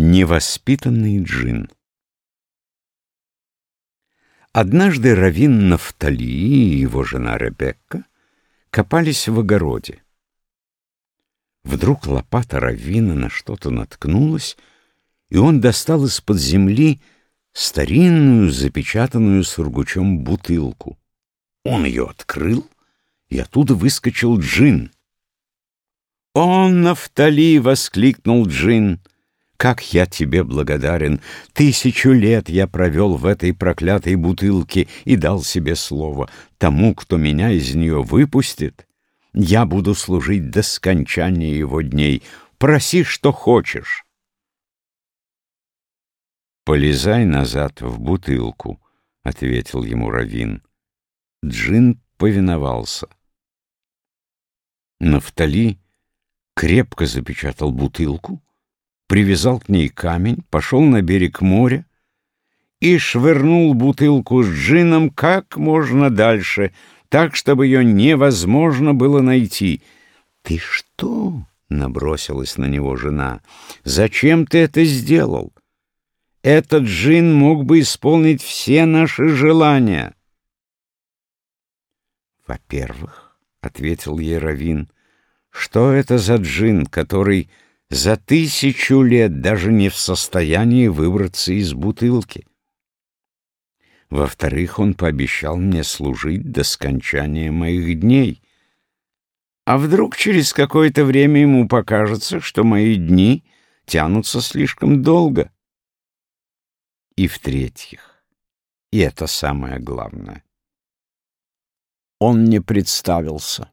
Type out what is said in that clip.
Невоспитанный джин Однажды Равин Нафтали и его жена Ребекка копались в огороде. Вдруг лопата Равина на что-то наткнулась, и он достал из-под земли старинную, запечатанную сургучом бутылку. Он ее открыл, и оттуда выскочил джин. «О, Нафтали!» — воскликнул джин — как я тебе благодарен! Тысячу лет я провел в этой проклятой бутылке и дал себе слово. Тому, кто меня из нее выпустит, я буду служить до скончания его дней. Проси, что хочешь. «Полезай назад в бутылку», — ответил ему Равин. Джин повиновался. Нафтали крепко запечатал бутылку, привязал к ней камень, пошел на берег моря и швырнул бутылку с джином как можно дальше, так, чтобы ее невозможно было найти. «Ты что?» — набросилась на него жена. «Зачем ты это сделал? Этот джин мог бы исполнить все наши желания». «Во-первых, — ответил ей Равин, — что это за джин, который за тысячу лет даже не в состоянии выбраться из бутылки. Во-вторых, он пообещал мне служить до скончания моих дней. А вдруг через какое-то время ему покажется, что мои дни тянутся слишком долго? И в-третьих, и это самое главное, он не представился.